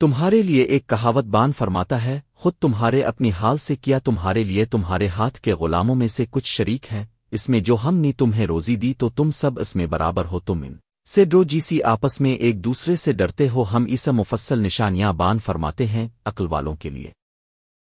تمہارے لیے ایک کہاوت بان فرماتا ہے، خود تمہارے اپنی حال سے کیا تمہارے لیے تمہارے ہاتھ کے غلاموں میں سے کچھ شریک ہیں، اس میں جو ہم نے تمہیں روزی دی تو تم سب اس میں برابر ہو، تم ان سے ڈو جیسی آپس میں ایک دوسرے سے ڈرتے ہو، ہم اسے مفصل نشانیاں بان فرماتے ہیں عقل والوں کے لیے۔